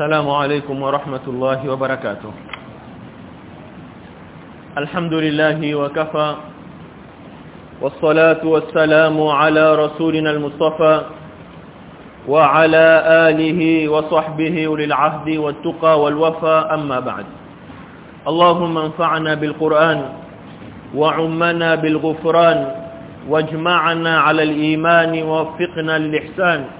السلام عليكم ورحمة الله وبركاته. الحمد لله وكفى والصلاة والسلام على رسولنا المصطفى وعلى آله وصحبه أولي العهد والتقى والوفى أما بعد. اللهم انفعنا بالقرآن وعمنا بالغفران واجمعنا على الإيمان ووفقنا للإحسان.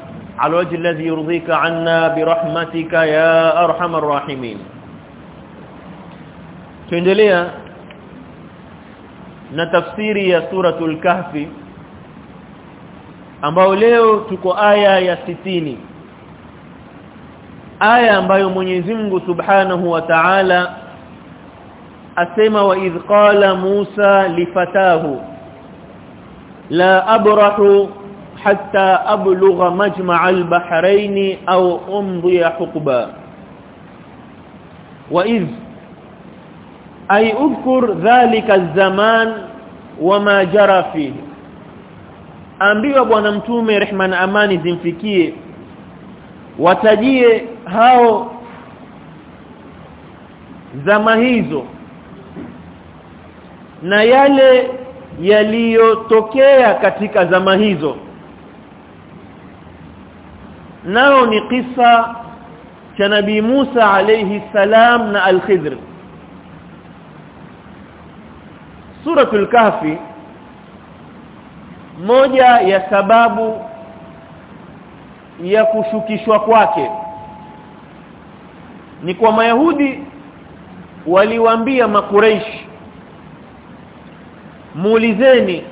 على الوجه الذي يرضيك عنا برحمتك يا أرحم الراحمين tuendelea na tafsiri ya suratul kahfi ambao leo tuko aya ya sitini aya ambayo Mwenyezi Mungu Subhanahu wa Ta'ala asema wa idh qala Musa lifatahu la abrahu majma' al-bahrayn aw umdi huqba. Wa idh ay udhkur dhalika az-zaman wama jara fihi ambiwa bwana mtume rehma na amani zimfikie. Watajie hao zama hizo na yale yaliyotokea katika zama hizo nao ni kisa cha nabii Musa alayhi salam na al-Khidr. Suratul Kahfi moja ya sababu ya kushukishwa kwake ni kwa mayahudi waliwaambia makureishi muulizeni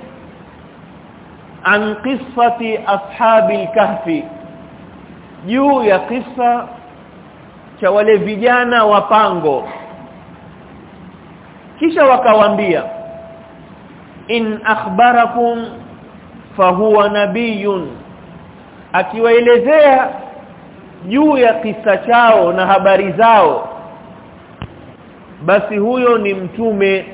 an qissati ashabil kahfi juu ya kisa cha wale vijana wa pango. Kisha wakawambia in akhbarakum fahuwa nabiyun akiwaelezea juu ya kisa chao na habari zao basi huyo ni mtume.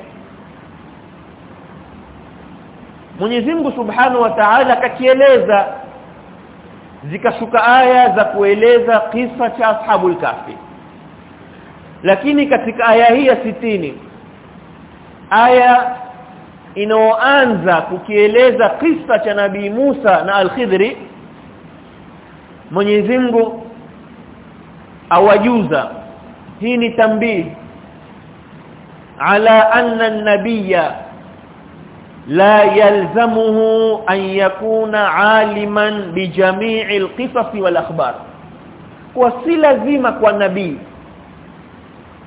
Mwenyezi Mungu Subhanahu wa Ta'ala akakieleza zikashuka aya za kueleza kisa cha ashabul kahfi. Lakini katika aya hii ya sitini aya inaoanza kukieleza kisa cha nabii Musa na Al-Khidri Mwenyezi Mungu awajuza hii ni tambii ala anna an-nabiyya la yalzamuhu an yakuna aliman bi jami'i alqisas wal akhbar. Kwa si lazima kwa nabii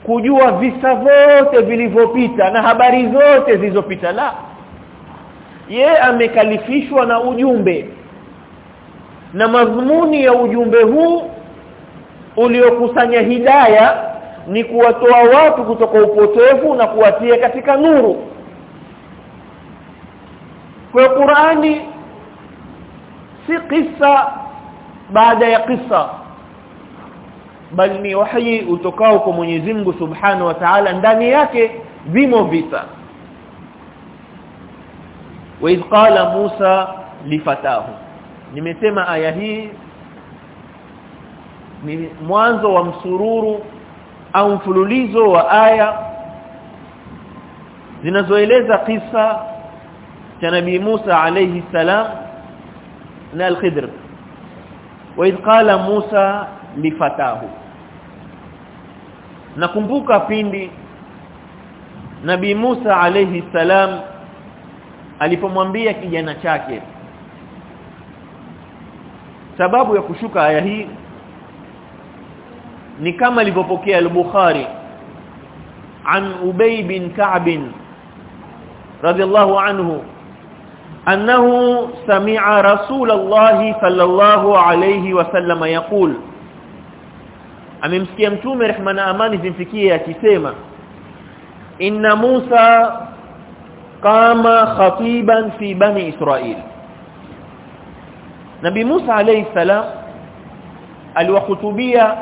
kujua visa vyote vilivyopita na habari zote zilizopita la. Ye amekalifishwa na ujumbe. Na madhumuni ya ujumbe huu uliokusanya hidaya ni kuwatoa watu kutoka upotevu na kuwatia katika nuru kwa Qur'ani si kisa baada ya kisa. Bali ni wahi utokao kwa Mwenyezi Mungu Subhanahu wa Ta'ala ndani yake vimo vita. Wa qala Musa lifatahu. Nimesema aya hii ni mwanzo wa msururu au mfululizo wa aya zinazoeleza kisa cha nabii Musa alayhi salam na al-Khidr wa qala Musa lifatahu nakumbuka pindi nabii Musa alayhi salam alipomwambia kijana chake sababu ya kushuka aya hii ni kama alivyopokea al-Bukhari an Ubay bin Ka'b radiyallahu anhu annahu sami'a rasulullah sallallahu alayhi wasallam yaqul amemsikia mtume rehma na amani zimfikie akisema inna Musa kama khatiban fi bani Israil Nabi Musa alayhi salam aliwahutubia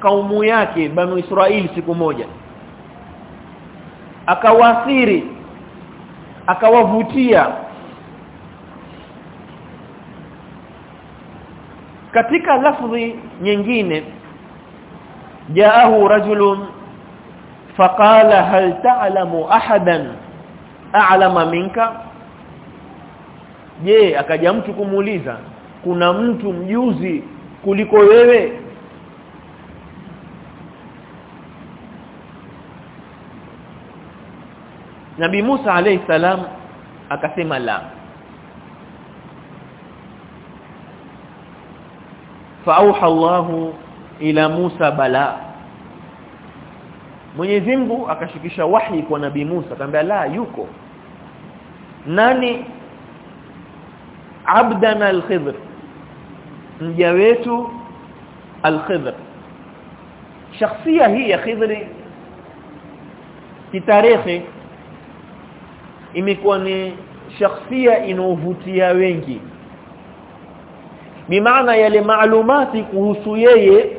kaumu yake bani israil siku moja akawasiri akawavutia katika lafzi nyingine jaahu rajulun faqala hal ta'lamu ahadan a'lama minka? Je akaja mtu kumuuliza kuna mtu mjuzi kuliko wewe? Nabi Musa alayhi salam akasema la fauha Allahu ila Musa bala. Mwenyezi Mungu akashikisha wahi kwa nabii Musa akamwambia la yuko. Nani? Abdana al-khidr. Mja wetu al-khidr. Shakhsia hii ya khidri kitarehe imekuwa ni shakhsia inaovutia wengi bimaana yale maalumati kuhusu yeye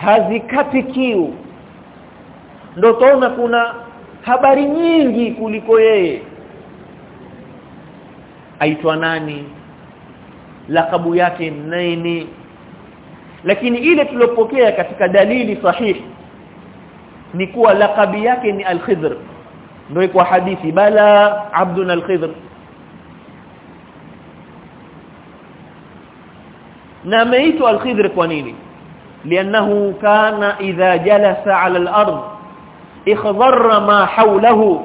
hazikati kiu. Ndo tuna kuna habari nyingi kuliko yeye. Aitwa nani? Lakabu yake nini? Lakini ile tulopokea katika dalili sahihi ni kuwa lakabi yake ni al-Khidr. Ndio kwa hadithi bala abdun al-Khidr na ameitwa al-Khidr kwa nini? Lianahu kana idha jalasa ala al-ard ikhdharra ma hawlahu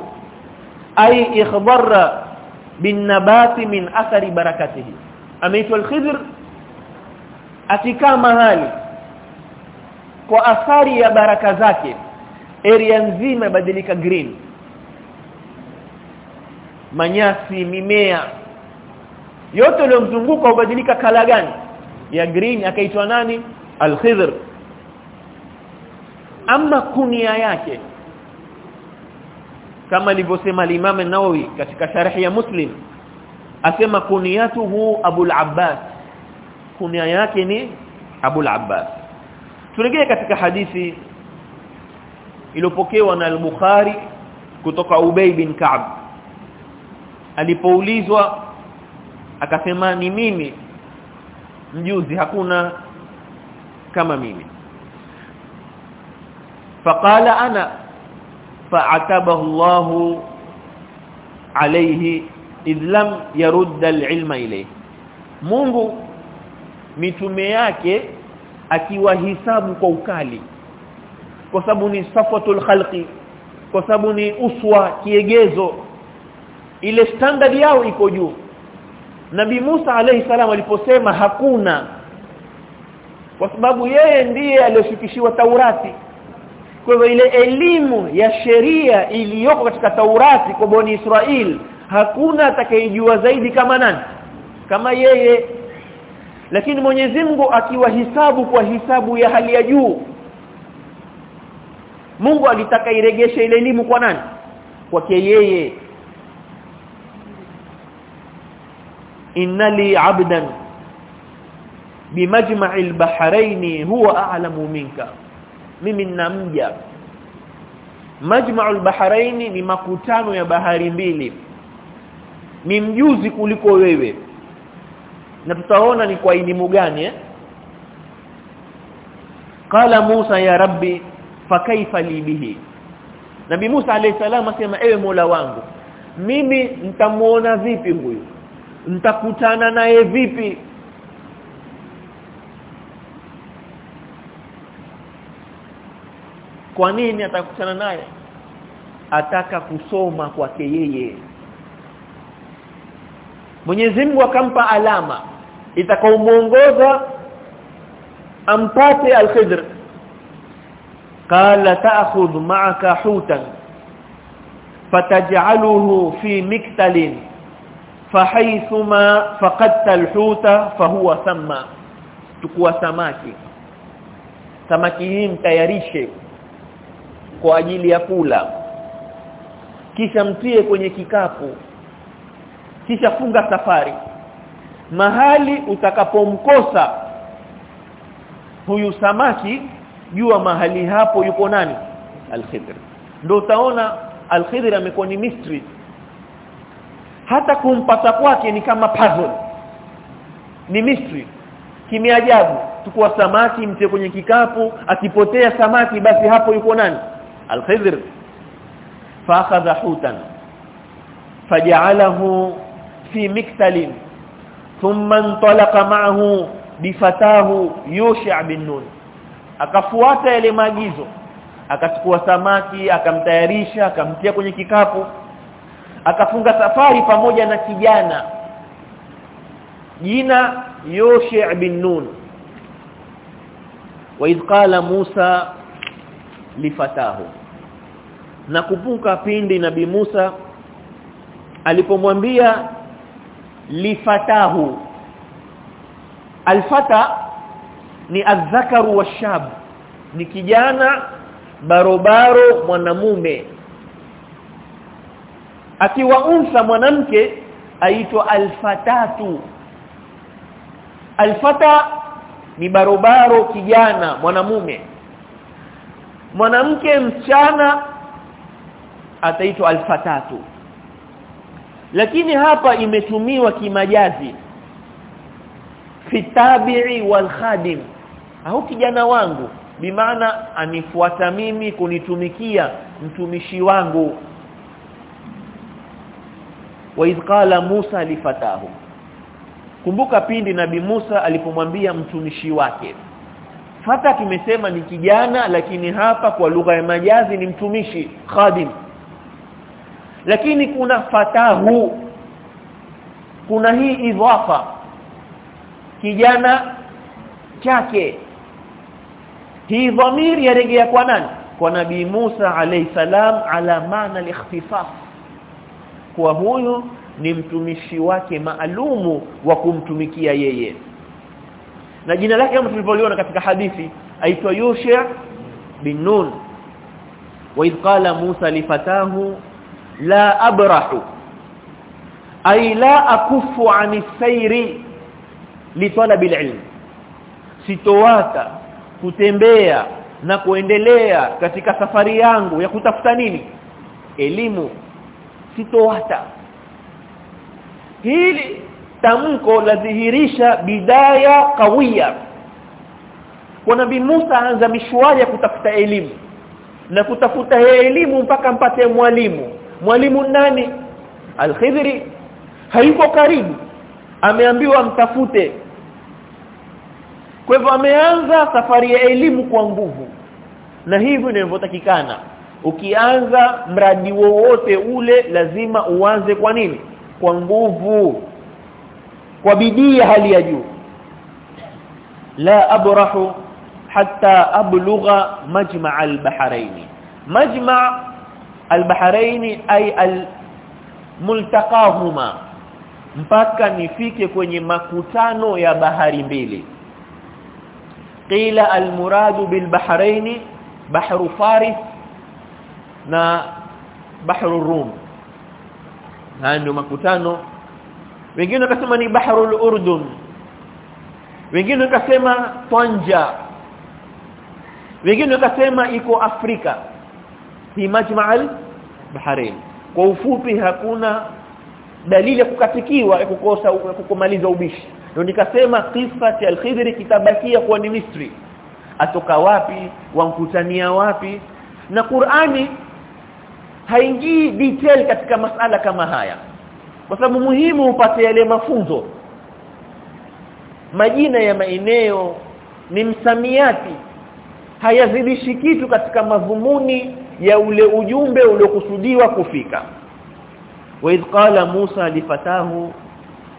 ay ikhdharra bin-nabat min athari barakatihi. Ameitwa al-Khidr mahali kwa athari ya baraka zake area nzima ibadilika green. Manyasi mimea yote iliyomzunguka ubadilika kala gani ya green akaitwa nani? Al-khidr. Ama kunia yake. Kama alivyosema al-Imam an-Nawawi katika sharh ya Muslim asema kuniyatuhu Abu abbas. Kunia yake ni Abu abbas. Turejee katika hadithi iliyopokewa na al-Bukhari kutoka Ubay bin Ka'b. Alipoulizwa akasema ni mimi mjuzi hakuna kama mimi. Faqala ana fa'atabahu Allahu alayhi idh lam yarudda al-ilma ilayhi. Mungu mitume yake akiwahisabu kwa ukali kwa sababu ni safatul khalqi kwa sababu ni uswa kiegezo. Ile standard yao iko juu Nabi Musa alayhi salam aliposema hakuna kwa sababu yeye ndiye aliyoshikishiwa Taurati. Kwa hivyo ile elimu ya sheria iliyoko katika Taurati kwa bani Israel hakuna atakayejua zaidi kama nani? Kama yeye. Lakini Mwenyezi Mungu akiwa hisabu kwa hisabu ya hali ya juu Mungu alitaka iregeshe ile elimu kwa nani? Kwake yeye innali abdan bimajma'il bahrain huwa a'lamu minka. Mimi ninamja majma'ul bahrain ni makutano ya bahari mbili. Ni mjuzi kuliko wewe. Na tutaona ni kwa elimu gani eh? Qala Musa ya rabbi fakaifa li bihi? Nabi Musa alayhi salam asema ewe Mola wangu mimi nitamuona vipi huyu nitakutana naye vipi? Kwa nini atakutana naye? Ataka kusoma kwake yeye. Mwenyezi Mungu akampa alama itakaomuongoza ampate al-Khidr. Qala ta'khudh ma'aka hutan fataj'aluhu fi miktalin fahaithuma faqadta alhuta fahuwa thamma tukua samaki. Samaki hii mtayarishe kwa ajili ya kula. Kisha mtie kwenye kikapu. Kisha funga safari. Mahali utakapomkosa huyu samaki jua mahali hapo yuko nani? al-Khidr. Ndio utaona al-Khidr amekuwa ni mystery hata kumpata kwake ni kama puzzle. Ni mystery. Kimeajabu tukua samaki mtie kwenye kikapu akipotea samaki basi hapo yuko nani? Al-khidr. Fa'akhadha hutan. Faj'alahu fi miktalin. Thumma intalaqa ma'ahu bifatahu yusha' bin nun. Akafuata yale maagizo. Akachukua samaki akamtayarisha akamtia kwenye kikapu akafunga safari pamoja na kijana. Jina Yoshi' bin Nun. Wa qala Musa lifatahu. Na kupuka pindi nabi Musa alipomwambia lifatahu. Alfata ni adhakaru washab. Ni kijana barobaro mwanamume akiwa unsa mwanamke aitwa alfatatu. Alfata ni barobaro kijana mwanamume. Mwanamke mchana ataitwa alfatatu. Lakini hapa imetumiwa kimajazi. Fitabi'i wal khadim au kijana wangu. Bimaana anifuata mimi kunitumikia mtumishi wangu wa qala Musa lifatahu kumbuka pindi nabi Musa alipomwambia mtumishi wake fata tumesema ni kijana lakini hapa kwa lugha ya majazi ni mtumishi khadim. Lakini kuna fatahu kuna hii idhafa kijana chake. Hii dhamiri yarejea kwa nani? Kwa nabii Musa alayhi salam ala maana al-ikhtisas kwa huyu ni mtumishi wake maalumu wa kumtumikia yeye. Na jina lake kama tulivyoliona katika hadithi aitwa Yusha bin Nun. Wa qala Musa lifatahu la abrahu ay la akufu ani sayri li talab ilm sitowata kutembea na kuendelea katika safari yangu ya kutafuta nini? Elimu sitowata hili tamko ladhihirisha bidaya kawia kwa nabi Musa anza mishwari ya kutafuta elimu. Na kutafuta elimu mpaka mpate mwalimu. Mwalimu nani? al-Khidri. Hayuko karibu. Ameambiwa mtafute. Kwa hivyo ameanza safari ya elimu kwa nguvu. Na hivyo inavyotakikana ukianza mradi wowote ule lazima uanze kwa nini? Kwa nguvu. Kwa bidii ya hali ya juu. La abrahu hatta ablugha majma' al-bahrain majma' al-bahrain ay al-multaqahuma. Mpaka nifike kwenye makutano ya bahari mbili. Qila al-muradu bil bahrain bahru faris na bahru rum. Haya ndio makutano. Wengine wakasema ni bahrul urdun. Wengine wakasema Tanja. Wengine wakasema iko Afrika. Fi majma'al bahrain. Kwa ufupi hakuna dalili ya kukatikiwa ya kukosa kukomaliza ubishi. Ndio nikasema cha al-Khidri kitabakia kuwa ni mystery atoka wapi? Wamkutania wapi? Na Qur'ani haingii detail katika masala kama haya. Kwa sababu muhimu upate yale mafunzo. Majina ya maeneo ni msamiati hayazidishi kitu katika madhumuni ya ule ujumbe uliokusudiwa kufika. Wa idh qala Musa lifatahu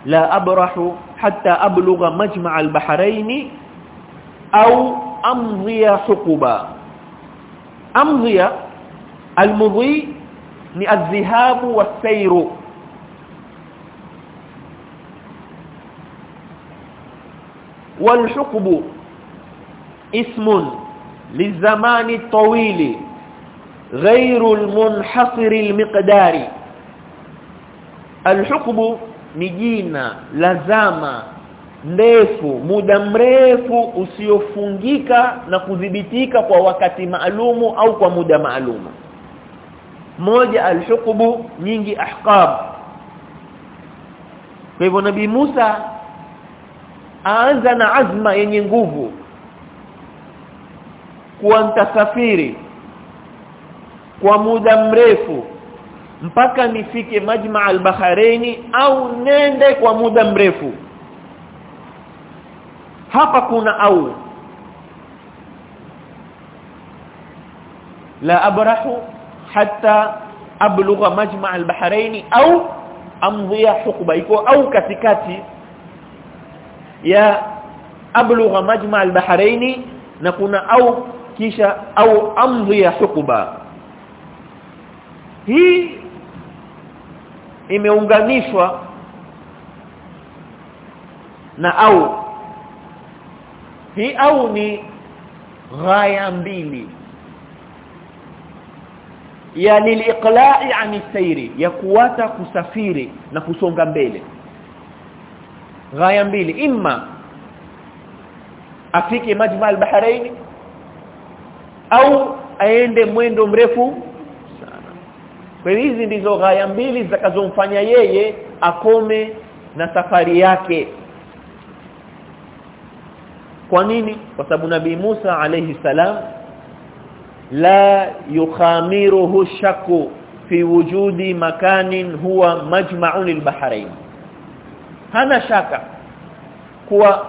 la abrahu hatta ablugha majma' al-bahrayn au amdhiya suquba amdhiya almudhi ni adh-dhahabu was-sayru والحقب اسم للزمان الطويل غير المنحصر المقدار الحقب ni jina lazama ndefu muda mrefu usiofungika na kudhibitika kwa wakati maalumu au kwa muda maalumu moja alhukubu nyingi ahqab. Kwa hivyo nabii Musa aanza na azma yenye nguvu. Kuwa mtasafiri. Kwa muda mrefu. Mpaka nifike majma al-baharaini au nende kwa muda mrefu. Hapa kuna au. La abrahu hatta ablugha majma al-bahrain au amdhiya hukba iko au katikati ya ablugha majma al-bahrain na kuna au kisha au amdhiya hukba hii imeunganishwa na au. Hii au ni ghaya mbili ya liliqla'i ani sayri ya kuwata kusafiri na kusonga mbele. Ghaya mbili imma afike majma al-bahrain au aende mwendo mrefu sana. Kwa hizi ndizo ghaya mbili zitakazomfanya yeye akome na safari yake. Kwa nini? Kwa sababu nabii Musa alayhi salam la yukhamiruhu shaku fi wujudi makanin huwa majma'un al-bahrain hana shaka kuwa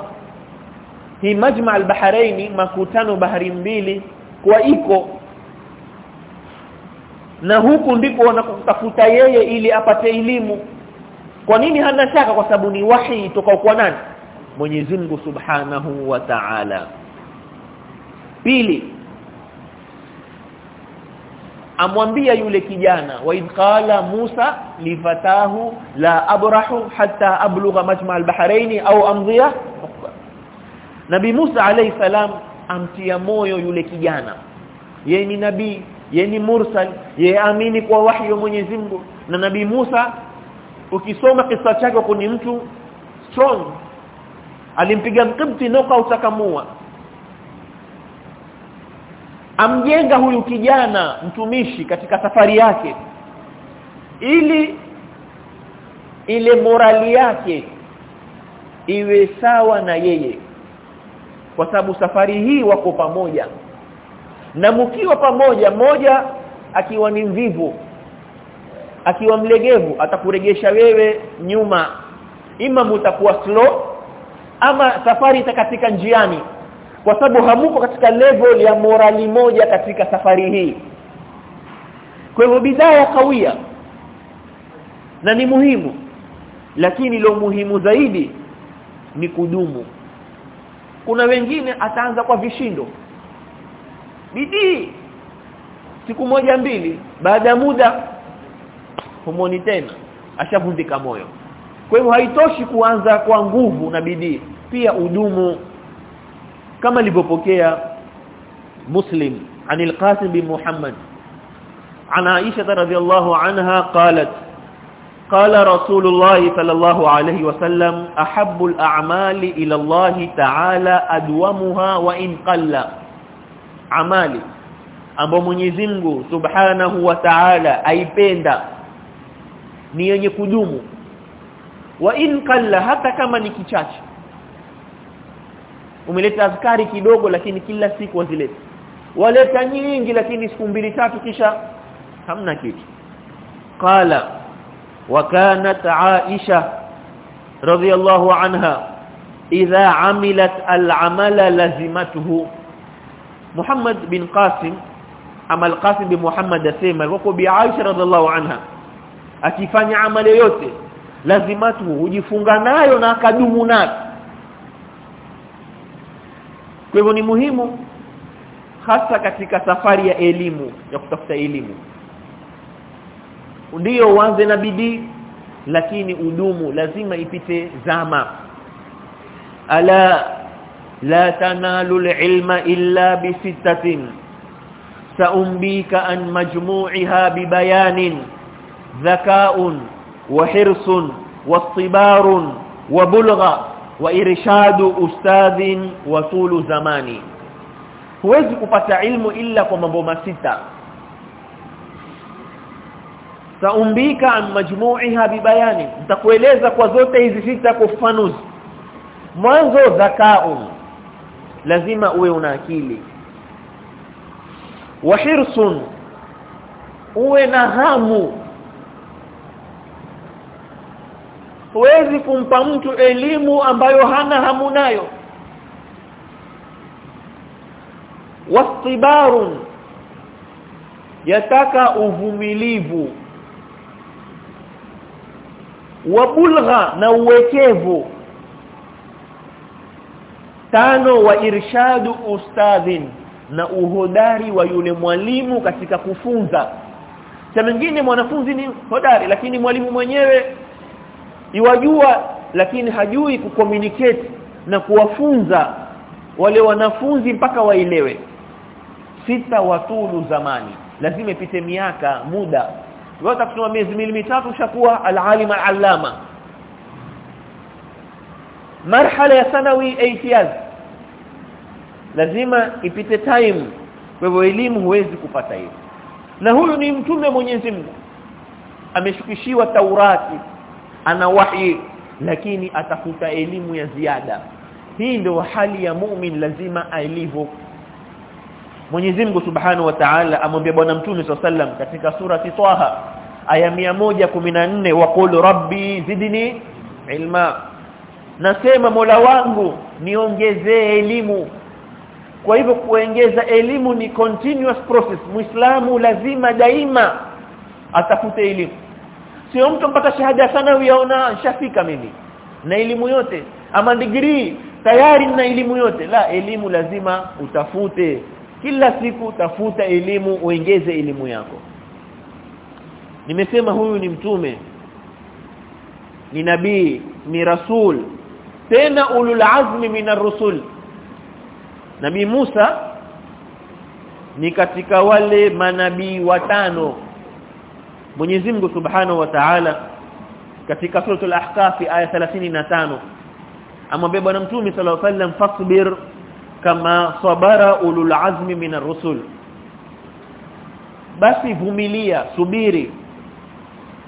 hii majma' al-bahrain makutano bahari mbili kwa iko. Na huku ndipo wanakotafuta yeye ili apate elimu. Kwa nini hana shaka? Kwa sababu ni wahi toka kwa nani? Mwenyezi Mungu Subhanahu wa Ta'ala. Pili amwambia yule kijana wa qala Musa lifatahu la abrahu hatta ablugha majma al-bahrain au amdhiya Nabi Musa alayhi salam amtia moyo yule kijana. Yeye ni nabii yeye ni mursal yeye amini kwa wahyi wa Mwenyezi Mungu. Na Nabii Musa ukisoma kisa chake kuni ni mtu strong alimpiga mkibti noka utakamua amjenga huyu kijana mtumishi katika safari yake ili ile morali yake iwe sawa na yeye kwa sababu safari hii wako pamoja. Na mkiwa pamoja moja akiwa ni mvivu akiwa mlegevu atakuregesha wewe nyuma. Ima mutakuwa slow ama safari itakatika njiani kwa sababu hamuko katika level ya morali moja katika safari hii. Kwa hivyo ya kawia na ni muhimu lakini lo muhimu zaidi ni kudumu. Kuna wengine ataanza kwa vishindo. Bidii. Siku moja mbili baada ya muda humoni tena ashavundika moyo. Kwa hivyo haitoshi kuanza kwa nguvu na bidii pia udumu kama alivyopokea Muslim anil Qasim bin Muhammad عن عائشة رضي الله عنها قالت قال رسول الله صلى الله عليه وسلم أحب الأعمال إلى الله تعالى أدومها وإن قل amali ambao Mwenyezi Mungu Subhanahu wa Ta'ala aipenda ni yenye kudumu wa in kalla hata kama ni kichache umeleta azkari kidogo lakini kila siku wazileta waleta nyingi lakini siku mbili tatu kisha hamna kitu. Qala wa kanat aisha radhiyallahu anha idha amilat al-amala lazimatuhu. Muhammad bin Qasim ama al-Qasim bin Muhammad asema alikuwa bi Aisha radhiallahu anha akifanya amali yote lazimatu hujifunga nayo na akadumu nayo kwa hivyo ni muhimu hasa katika safari ya elimu ya kutafuta elimu ndiyo uanze na bidii lakini udumu lazima ipite zama ala لا تنالوا العلم إلا بستة saumbika an majmu'iha bibayanin dhaka'un wa hirsun wastibarun wa bulgha wa irshadu ustadhin wa tulu zamani. Huwezi kupata ilmu illa kwa mambo masita. Saumbika an majmu'iha bibayani nitakueleza kwa zote hizi sita kwa ufanuzi mwanzo dhakaun lazima uwe una akili. Wa hirsun. Uwe na hamu huwezi kumpa mtu elimu ambayo hana hamunayo wastibarun yataka uvumilivu. Wabulgha na uwekevu. Tano wa irshadu ustadhin na uhodari wa yule mwalimu katika kufunza. Cha mwingine mwanafunzi ni hodari lakini mwalimu mwenyewe iwajua lakini hajui kucommunicate na kuwafunza wale wanafunzi mpaka waelewe. Sita watulu zamani. Lazima ipite miaka muda. Wata kusoma miezi miwili mitatu ushakuwa alalima alama. marhala ya sanawi 8 years. Lazima ipite time. Kwa hivyo elimu huwezi kupata hiyo. Na huyu ni mtume Mwenyezi Mungu. Ameshukishiwa Taurati ana wahi lakini atafuta elimu ya ziada. Hii ndio hali ya mu'min lazima ailivyo Mwenyezi Mungu Subhanahu wa Ta'ala amwambia bwana mtume sallam katika surati Taha aya 114 waqul rabbi zidni ilma. Nasema Mola wangu niongezee elimu. Kwa hivyo kuongeza elimu ni continuous process. Muislamu lazima daima atafute elimu sio mtu mpaka shahada sana uyaona shafika mimi na elimu yote. Ama degree tayari na elimu yote. La elimu lazima utafute. Kila siku tafuta elimu uongeze elimu yako. Nimesema huyu ni mtume. Ni nabii ni rasul. Tena ulul azmi minar rusul. Nabii Musa ni katika wale manabii watano Mwenyezi Mungu Subhanahu wa Ta'ala katika suratul ahqaf aya 35 amwambia bwana mtume sallallahu alaihi wasallam fasbir kama sabara ulul azmi minar rusul basi vumilia subiri.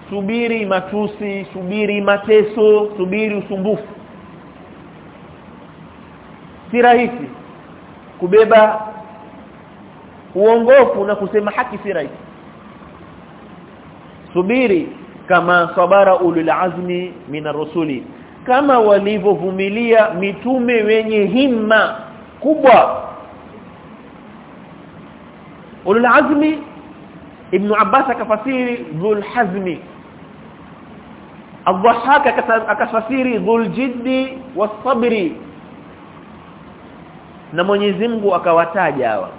Subiri matusi subiri mateso subiri usumbufu. Si rahisi kubeba uongofu na kusema haki si rahisi subiri kama sabara ulul azmi minar rusuli kama walivyovumilia mitume wenye himma kubwa. Ulul azmi ibn abbas akafasiri dhul hazmi. Adhahaka akafasiri dhul jiddi wasabri na Mwenyezi Mungu akawataja hawa.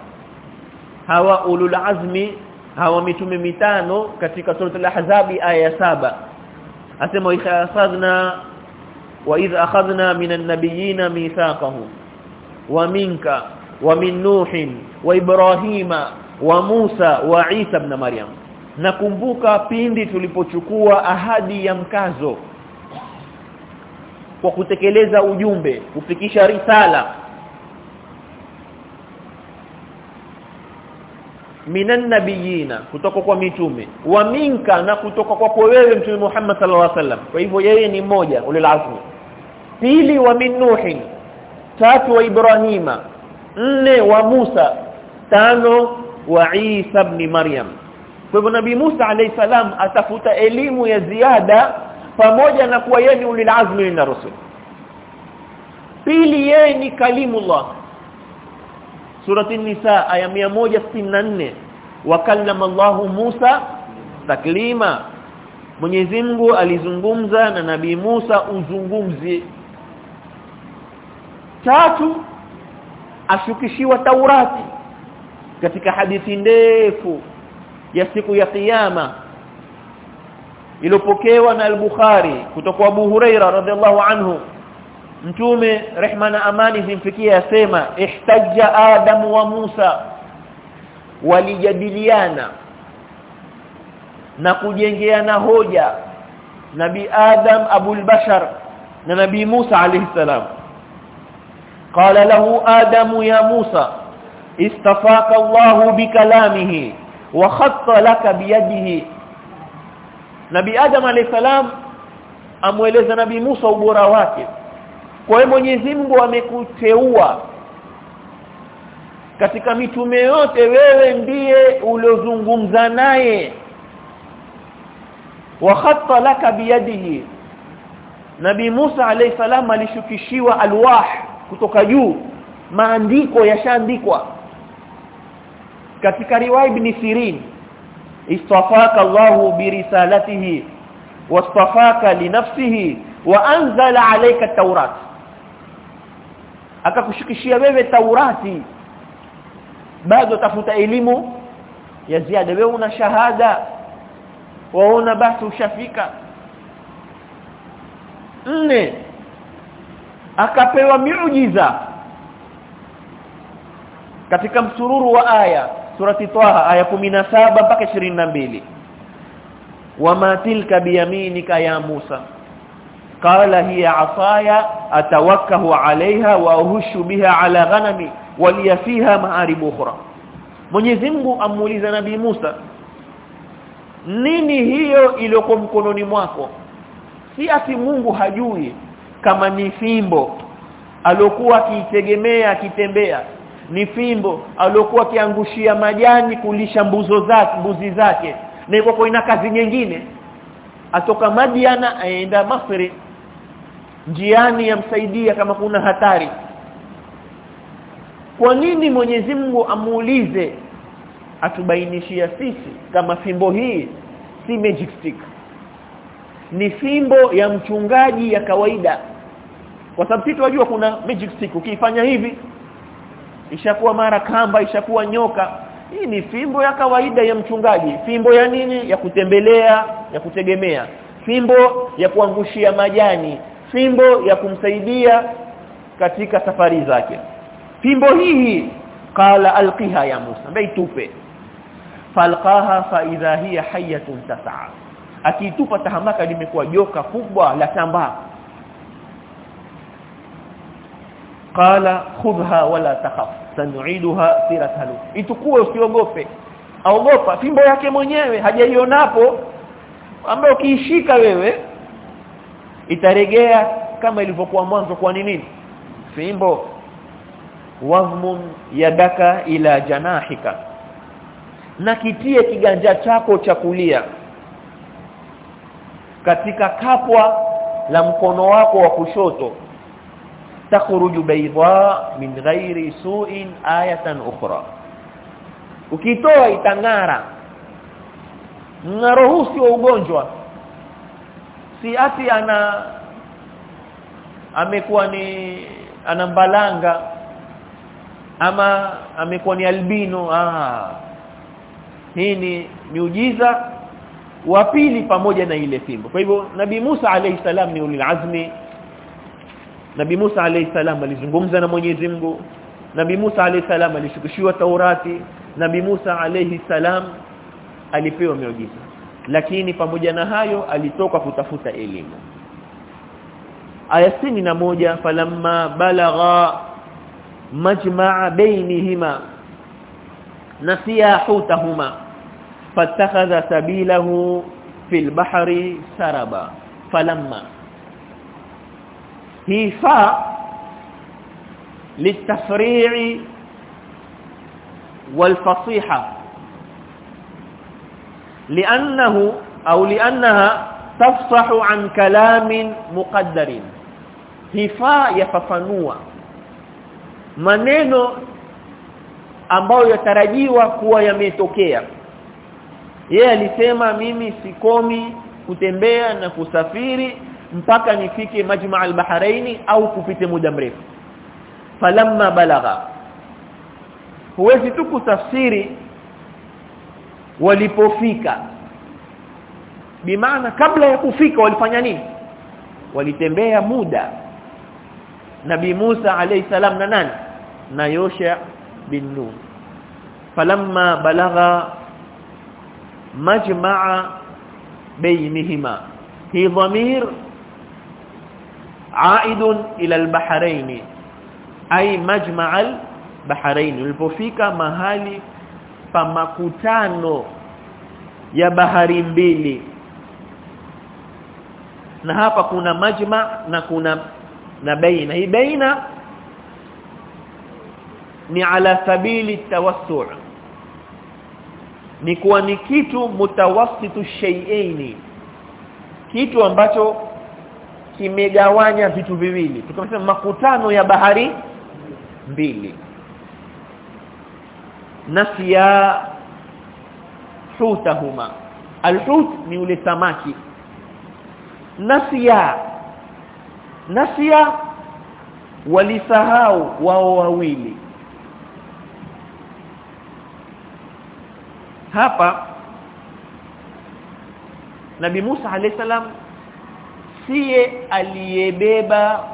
Hawa ulul azmi hawa mitume mitano katika sura al-ahzab aya saba. Asema ikhadna wa idh akhadna minan nabiyina mithaqahum wa minka wa min nuhin wa ibrahima wa Musa wa Isa ibn Maryam. Nakumbuka pindi tulipochukua ahadi ya mkazo kwa kutekeleza ujumbe kufikisha risala minan nabiyina kutoka kwa mitume wa minka na kutoka kwako wewe mtume Muhammad sallallahu alaihi wasallam. Kwa hivyo yeye ni mmoja ule azmi. Pili wa min nuhin tatu wa ibrahima nne wa Musa tano wa Isa ibn Maryam. Kwa hivyo nabii Musa alayhi salam atafuta elimu ya ziada pamoja na kuwa yeye ni ulil azmi na rasul pili yeye ni kalimullah surati nisa aya 164 wakallama Allahu Musa taklima. Mwenyezi Mungu alizungumza na nabii Musa uzungumzi. Tatu ashukishiwa Taurati katika hadithi ndefu ya siku ya kiyama iliyopokewa na al-Bukhari kutoka Abu Huraira radhiallahu anhu mtume rehma na amani zimfikia yasema ihtajja adam wa Musa walijadiliana na kujengeana hoja nabi adam abul bashar na nabi Musa alayhi salam qala lahu adam ya Musa istafaka Allah bikalamihi wa khatta laka biyadihi nabi adam alayhi salam amweleza nabi Musa ubora wake kwa hiyo Mwenyezi Mungu amekuteua. Katika mitume yote wewe ndiye uliozungumza naye. Wa khatta laka biyadihi. Nabii Musa alayhi salam alishukishiwa alwah kutoka juu. Maandiko yashaandikwa. Katika riwaya ibn Sirin istafaka Allahu birisalatihi wastafaka li nafsihi wa anzala alayka at-taurat akakushukishia wewe taurati. Bado tafuta elimu ya ziada. Wewe una shahada. Waona basi ushafika. Nne. Akapewa miujiza katika msururu wa aya surati Taha aya 17 mpaka 22 wama tilka biyaminika ya Musa qala hiya asaya atawakkahu alaiha wa uhushu biha ala ghanami waliya fiha ma'arib ukhra Mwenyezi Mungu amuuliza Nabii Musa nini hiyo iliyoko mkononi mwako? Si ati Mungu hajui kama ni fimbo aliyokuwa akiitegemea akitembea ni fimbo alokuwa akiangushia majani kulisha mbuzo zake mbuzi zake na iko ina kazi nyingine. Atoka Madiana aenda Masri njiani yamsaidia kama kuna hatari. Kwa nini Mwenyezi Mungu amuulize atubainishia sisi kama fimbo hii? Si magic stick. Ni fimbo ya mchungaji ya kawaida. Kwa sababu sisi tunajua kuna magic stick ukifanya hivi ishakuwa mara kamba ishakuwa nyoka. Hii ni fimbo ya kawaida ya mchungaji. Fimbo ya nini? Ya kutembelea ya kutegemea. Fimbo ya kuangushia majani fimbo ya kumsaidia katika safari zake. Fimbo hii qala alqiha ya Musa baitupe falqaha fa idha hiya hayatun tas'a. Akitupa tahamaka limekuwa joka kubwa la tambaa qala khudha wala takhaf sanu'iduha sirataha itukue usiogope. Aogopa fimbo yake mwenyewe hajaionapo ambayo ukiishika wewe itaregea kama ilivyokuwa mwanzo kwa nini? Fimbo. Wazmun yadaka ila janahika. Na kitie kiganja chako cha kulia. Katika kapwa la mkono wako wa kushoto. Takhruju bayda min ghairi su'in ayatan ukhra. Ukitoa itangara. Ngaruhusi wa ugonjwa si ati ana amekuwa ni anambalanga ama amekuwa ni albino ah. Hii ni miujiza wa pili pamoja na ile fimbo. Kwa hivyo nabii Musa alayhi salam ni ulil azmi. Nabii Musa alayhi salam alizungumza na Mwenyezi Mungu. Nabii Musa alayhi salam alishukishiwa Taurati. Nabii Musa alayhi salam alipewa miujiza lakini pamoja na hayo alitoka kutafuta elimu aya na moja falamma balagha majma'a bainihima nasiya hutahuma fattakhadha sabilahu fil bahri saraba falamma hii fa litafri'i والفصيحه لانه au لانها تفصح an كلام مقدر. hifaa yafafanua maneno ambayo yatarajiwa kuwa yametokea yeye alisema mimi sikomi kutembea na kusafiri mpaka nifike majma al-baharaini au kupite muda mrefu falamma balagha huwezi tu kutafsiri walipofika bimaana kabla ya kufika walifanya nini walitembea muda Nabii Musa alayhi salam na nani na Yosha bin Nun falamma balagha majma'a bainihima hi dhamir عائد إلى البحرين أي مجمع البحرين ulipofika mahali pa makutano ya bahari mbili. Na hapa kuna majma na kuna na baina. Hii baina ni ala sabili tawassu ni kuwa ni kitu mutawassitu shay'aini kitu ambacho kimegawanya vitu viwili. Tukasema makutano ya bahari mbili nasiya hutahuma alhut ni ule samaki. Nasiya nasiya walisahau wao wawili. Hapa Nabi Musa alayhisalam siye aliyebeba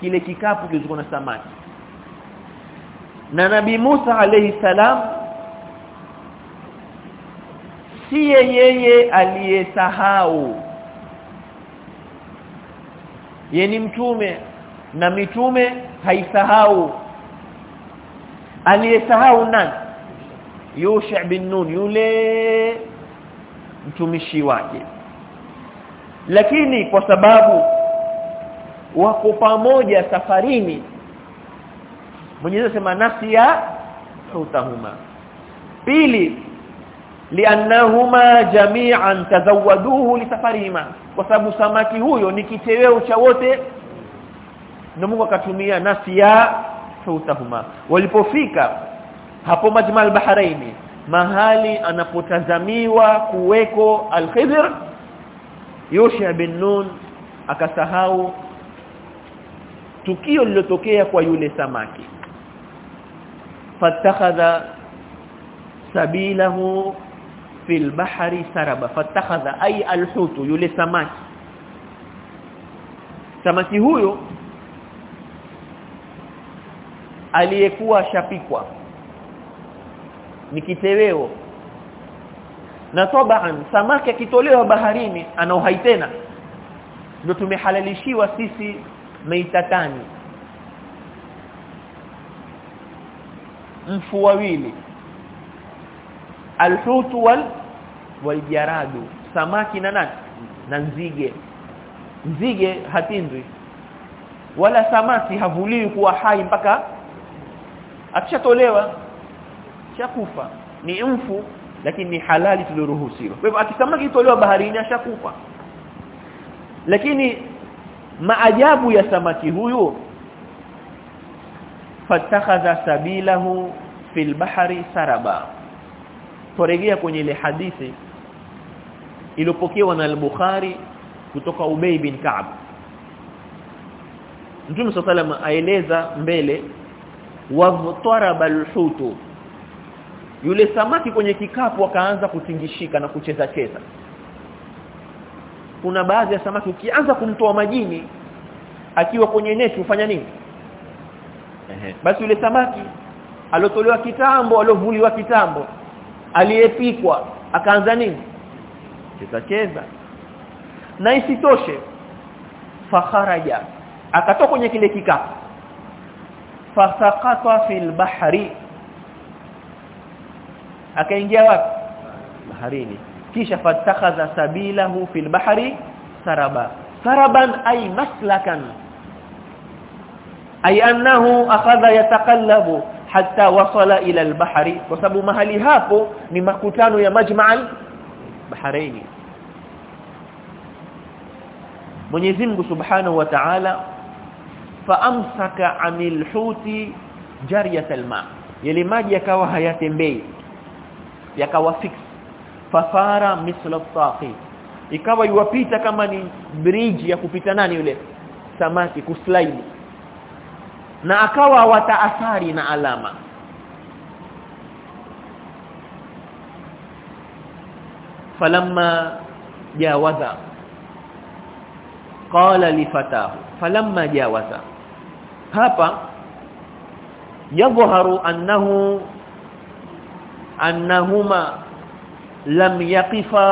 kile kikapu kilichokuwa na samaki na Nabi Musa alayhi salam si yeye aliyesahau. Ye ni mtume na mitume haisahau. Aliyesahau nani? Yusha bin Nun yule mtumishi wake. Lakini kwa sababu wako pamoja safarini Mwenyezi sema nafsi ya hutahuma pili liannahuma jami'an tazawaduhu lisafarihima kwa sababu samaki huyo ni kiteweo cha wote. Na Mungu akatumia nafsi ya hutahuma walipofika hapo majmal baharaini mahali anapotazamiwa kuweko al-Khidr Yusha bin Nun akasahau tukio lilotokea kwa yule samaki fatakhadha sabilahu fil bahri saraba fatakhadha ay alhutu yule samaki samaki huyo aliyekuwa shapikwa ni kiteweo na tabaan samaki akitolewa baharini ana uhai tena. Ndio tumehalalishiwa sisi meitatani mfu wawili. Alhutu wal waljaradu samaki na nani? Na nzige. Nzige hatindwi wala samaki havuliwi kuwa hai mpaka akishatolewa shakufa ni mfu lakini ni halali tuliruhusiwa. Kwa hivyo akisamaki itolewa baharini ashakufa. Lakini maajabu ya samaki huyu fatakhadha sabilahu fil bahri saraba. Torejea kwenye ile hadithi iliyopokewa na al-Bukhari kutoka Ubay bin Ka'b. Mtume sallallahu aeleza mbele wadharaba al-hutu. Yule samaki kwenye kikapu akaanza kutingishika na kucheza cheza. Kuna baadhi ya samaki ukianza kumtoa majini akiwa kwenye neti ufanya nini basi yule samaki alotolewa kitambo alovuliwa kitambo aliyepikwa akaanza nini? Cheza cheza. Na isitoshe fakharaja akatoka kwenye kile kikapu. Fasaqata fil bahri. Akaingia wapi? Baharini. Kisha fatakhadha sabilahu fil bahri saraba. Saraban ay maslakan ay annahu akhadha yataqallabu hatta wasala ila al-bahri. Kwa sababu mahali hapo ni makutano ya majma'al bahraini Mwenyezi Mungu Subhanahu wa Ta'ala faamsaka 'anil huti jariyat al-ma. Yale maji yakawa hayatembei yakawa fix. Fafara misla taqi ikawa yuwapita kama ni bridge ya kupita nani yule? Samaki kuslide na akawa wataathari na alama. Falamma jawaza qala lifatahu falamma jawaza. Hapa yadhharu annahu annahuma lam yaqifa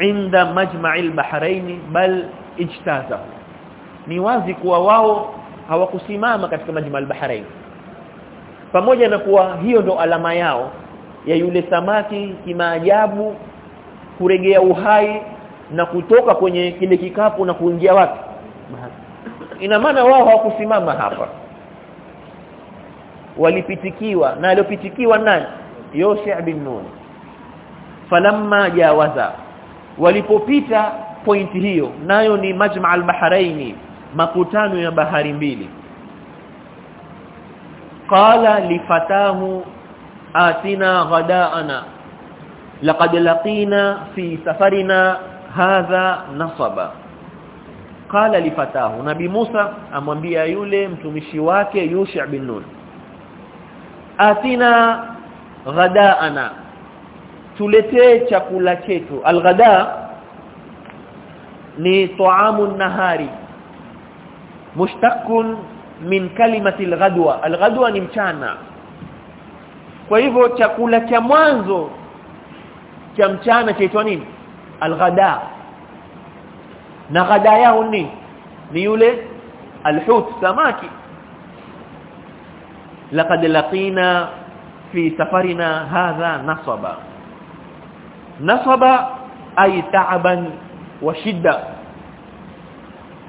inda majma'il bahrain bal ijtaza ni wazi kuwa wao hawakusimama katika majma'il bahrain. Pamoja na kuwa hiyo ndo alama yao ya yule samaki kimaajabu kuregea uhai na kutoka kwenye kile kikapu na kuingia wapi? Ina maana wao hawakusimama hapa. Walipitikiwa. Na aliopitikiwa nani? Yosha bin Nun. Falamma jawaza. Walipopita pointi hiyo nayo ni majma al-bahrain makutano ya bahari mbili. Qala lifatahu atina ghadaana laqad laqina fi safarina hadha nasaba. Qala lifatahu nabi Musa amwambia yule mtumishi wake Yusha bin Nun atina ghadaana tuletee chakula chetu. Alghada ni toamu nahari mushtaqun min kalimati alghadwa alghadwa ni mchana. Kwa hivyo chakula cha mwanzo cha mchana chaitwa nini? Alghada. Na ghada yao ni ni yule alhut samaki. Laqad laqina fi safarina hadha nasaba. Nasaba ay ta'aban wa shidda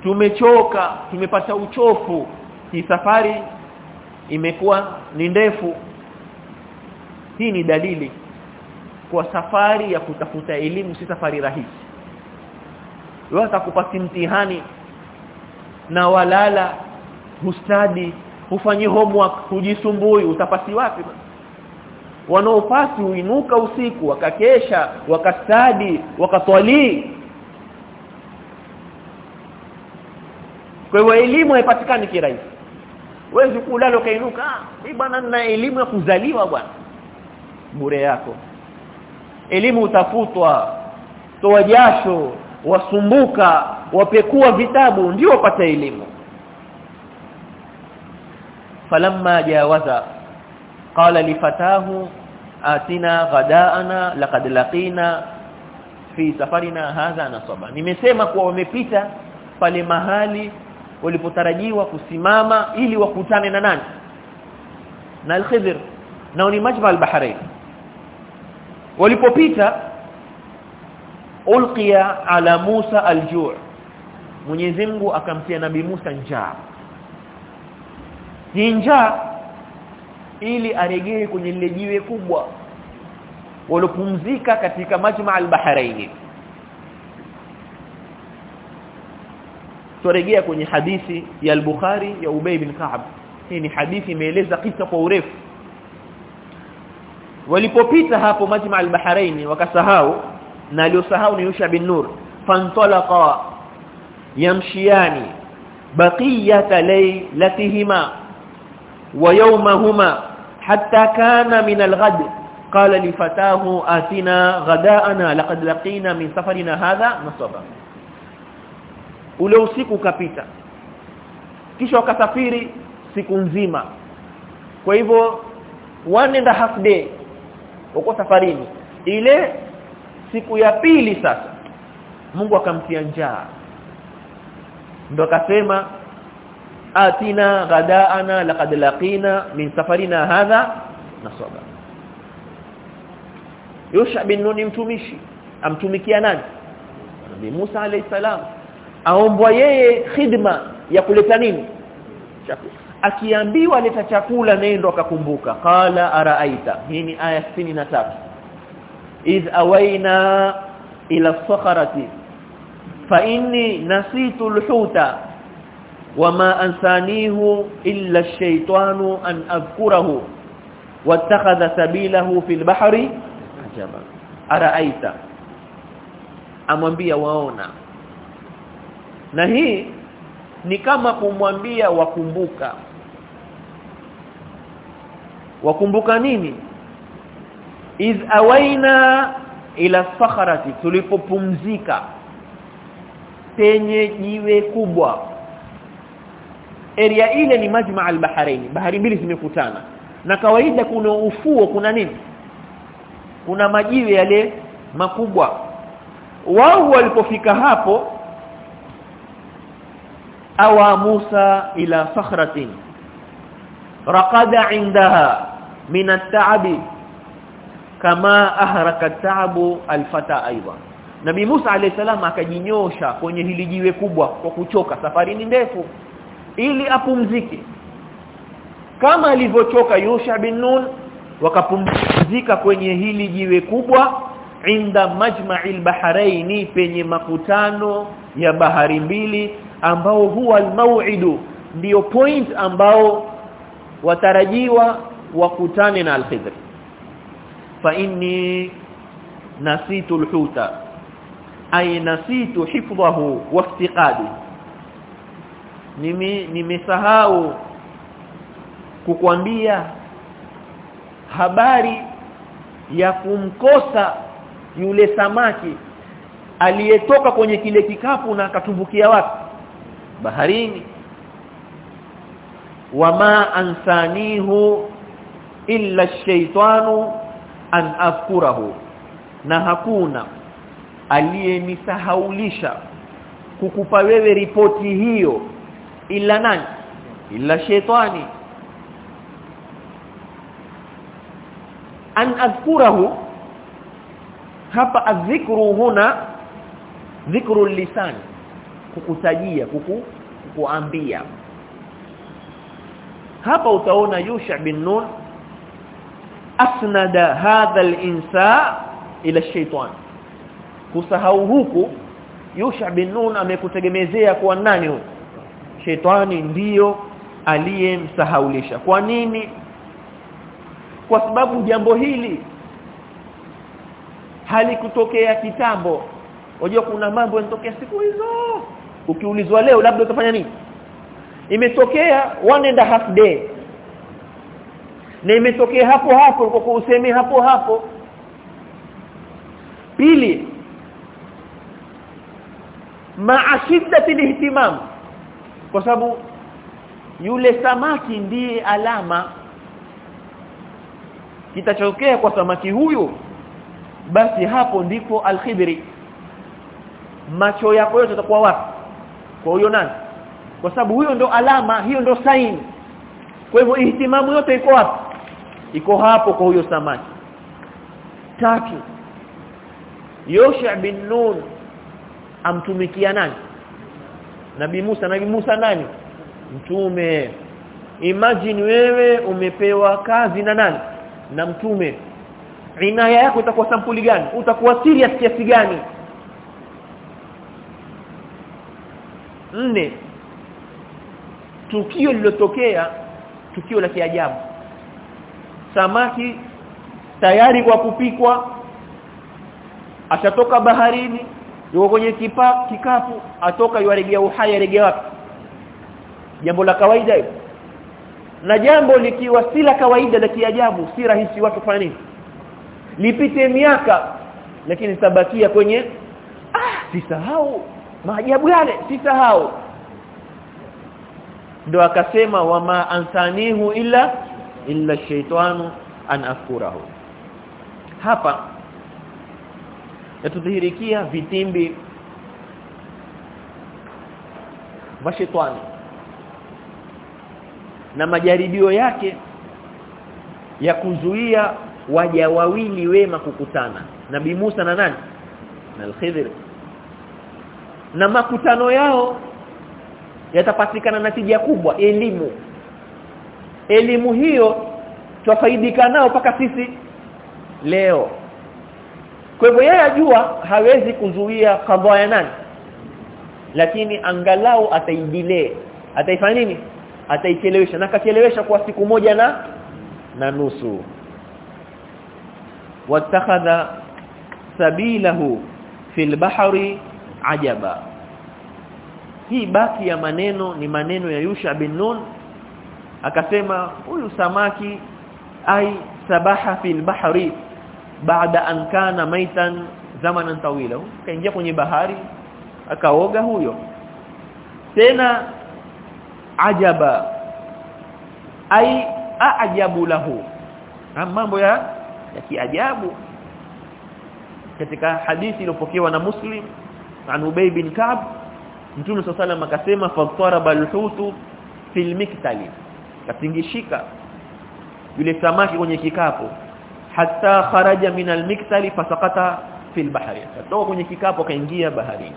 tumechoka tumepata uchofu. Hii safari imekuwa ni ndefu. Hii ni dalili kwa safari ya kutafuta elimu si safari rahisi. Wewe utakupati mtihani na walala hustadi hufanyi homework hujisumbui. Utapasi wapi? Wanaopasi uinuka usiku wakakesha wakastadi wakatwalii kwa hiyo elimu haipatikani kirahisi. Wewe kulala ukainuka ah bwana nina elimu ya kuzaliwa bwana. Bure yako. Elimu utafutwa toa jasho wasumbuka wapekua vitabu ndio wapata elimu. Falamma jawaza qala lifatahu atina ghadaana laqad laqina fi safarina hadha nasaba. Nimesema kuwa wamepita pale mahali walipotarajiwa kusimama ili wakutane na nani? Na al-Khidr na ni majma al-bahrain. Walipopita ulqiya ala Musa al-ju' Mwenyezi Mungu akamtia Nabii Musa njaa. Hii njaa ili aregee kwenye lile jiwe kubwa. Walopumzika katika majma al-bahrain turejea kwenye hadithi ya al-Bukhari ya Ubay bin Ka'ab. Hii ni hadithi imeeleza kisa kwa urefu. Walipopita hapo majma al-bahrain wakasahau na aliosahau ni Yusha bin Nur. Fantalaqa yamshiyani baqiyata laylatihima wa yawmahuma hatta kana min al-ghad. Qala li fatahu atina ghadaana laqad laqina min safarina hadha nasaba ule usiku ukapita. Kisha wakasafiri siku nzima. Kwa hivyo one and a half day wako safarini. Ile siku ya pili sasa Mungu akamtia njaa. Ndo akasema atina ghadaana laqad laqina min safarina hadha nasaba Yusha bin Nun mtumishi. Amtumikia nani? Nabii Musa alayhi salam aombwa yeye khidma ya kuleta nini? Chakula. Akiambiwa leta chakula nendo akakumbuka. Qala araaita hii ni aya 63 idh awaina ila sakharati. Fa inni nasitu alhuta wama ansanihu illa ash-shaytanu an adhkurahu wattakhadha sabilahu fil bahri ajaba. Araaita amwambia waona na hii ni kama kumwambia wakumbuka. Wakumbuka nini? Iz awaina ila sakharati tulipopumzika penye jiwe kubwa. Area ile ni majma al-baharain bahari mbili zimekutana. Na kawaida kuna ufuo kuna nini? Kuna majiwe yale makubwa. Wao walipofika hapo awa Musa ila fakhratin raqada indaha min at-ta'bi kama ahraka at-ta'bu al-fata aidan Nabi Musa alayhisalam akajinyosha kwenye hili jiwe kubwa kwa kuchoka. Safari ndefu. Ili apumzike. Kama alivyochoka Yusha bin Nun wakapumzika kwenye hili jiwe kubwa inda majma'il baharaini penye makutano ya bahari mbili ambao huwa almau'idu ndio point ambao watarajiwa wakutane na al-Khidr. Fa inni nasitu al-huta ay nasitu hifdhahu wa iftiqadi mimi nimesahau kukwambia habari ya kumkosa yule samaki aliyetoka kwenye kile kikapu na akatumbukia wapi baharini. Wama ansanihu illa ash-shaytanu an afkurahu. Na hakuna aliyenisahaulisha kukupa wewe ripoti hiyo ila nani? Ila shetani. An adhkurahu hapa adhikru huna dhikru lisan kukutajia kuku, kukuambia. Hapa utaona Yusha bin Nun asnada hadha al-insa ila shaitan kusahau huku Yusha bin Nun amekutegemezea kwa nani huko shetani ndiyo aliyemsahaulisha. Kwa nini? Kwa sababu jambo hili halikutokea kitambo. Unajua kuna mambo yanatokea siku hizo ukiulizwa leo labda utafanya nini? Imetokea one and a half day. Na imetokea hapo hapo kwa kusemi hapo hapo. Pili ma'a shiddati ihtimam kwa sababu yule samaki ndiye alama. Kitachokea kwa samaki huyu basi hapo ndipo al-khidri. Macho yako yote yatakuwa wapi kwa huyo nani? Kwa sababu huyo ndo alama hiyo ndo sign. Kwa hivyo ihtimamu yote iko hapo iko hapo kwa huyo samaki. Tatu. Yosha bin Nun amtumikia nani? Nabii Musa. Nabii Musa nani? Mtume. Imagine wewe umepewa kazi na nani? Na mtume. Inaya yako itakuwa sampuli gani? Utakuwa serious kiasi gani nne. Tukio lilotokea tukio la kiajabu. Samaki tayari kwa kupikwa ashatoka baharini yuko kwenye kipa, kikapu atoka yuaregea uhai aregea wapi? Jambo la kawaida hilo. Na jambo likiwa si la kawaida la kiajabu si rahisi watu kufanya nini? Lipite miaka lakini tabakia kwenye ah sisahau maajabu yale sisahau. Ndo akasema wama ansanihu illa illa shaytanu an afkurahu hapa yatudhihirikia vitimbi wa shetani na majaribio yake ya kuzuia waja wawili wema kukutana. Nabii Musa na nani? Na Al-Khidr na makutano yao yatapatikana natija kubwa elimu. Elimu hiyo twafaidika nao paka sisi leo. Kwa hivyo yeye ajua hawezi kuzuia kadha ya nani lakini angalau ataidile ataifanya nini? Ataichelewesha. Na kachelewesha kwa siku moja na na nusu. Watakhadha sabilahu fil bahri ajaba. Hii baki ya maneno ni maneno ya Yusha bin Nun akasema huyu samaki ai sabaha fil bahri baada an kana maitan zamanan tawila. Kaingia kwenye bahari akaoga huyo. Tena ajaba. Ai aajabu lahu. Mambo ya ya kiajabu. Katika hadithi iliyopokewa na Muslim an Ubay bin Ka'b Mtume sallallahu akasema fataraba alhutu fil miktali katingishika yule samaki kwenye kikapo hatta kharaja min al-miktali fasaqata fil bahri katoka kwenye kikapo kaingia baharini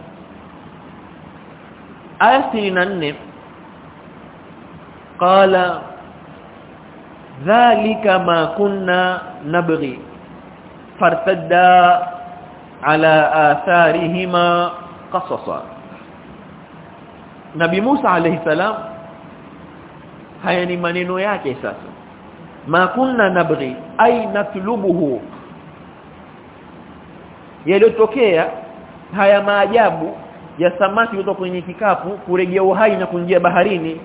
aya 64 qala dhalika ma kunna nabghi fartadda ala atharihima qasasa. Nabi Musa alayhi salam haya ni maneno yake sasa. Ma kunna nabghi ay natlubuhu. Yaliyotokea haya maajabu ya samaki kutoka kwenye kikapu kurejea uhai na kuingia baharini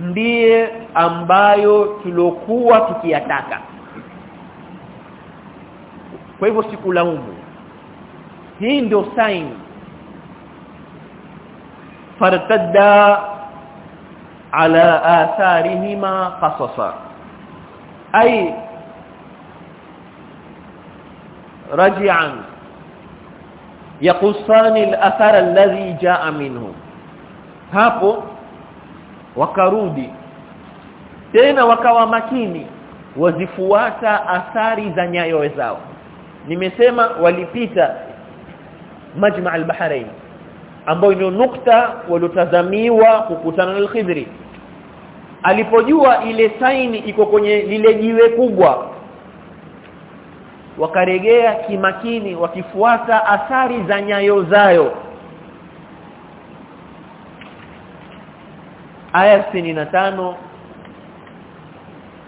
ndiye ambayo tulokuwa tukiyataka. Kwa hivyo sikulaumu hii ndio sign. Fartadda ala atharihima qasasa. Ay yaqussani al-athar alladhi jaa minhu. Hapo wakarudi tena wakawa makini wazifuata athari za nyayo zao. Nimesema walipita majma' al-bahrain ambayo ni nukta waliotazamiwa kukutana na al-Khidri. Alipojua ile saini iko kwenye lile jiwe kubwa wakaregea kimakini wakifuata athari za nyayo zayo. Aya 65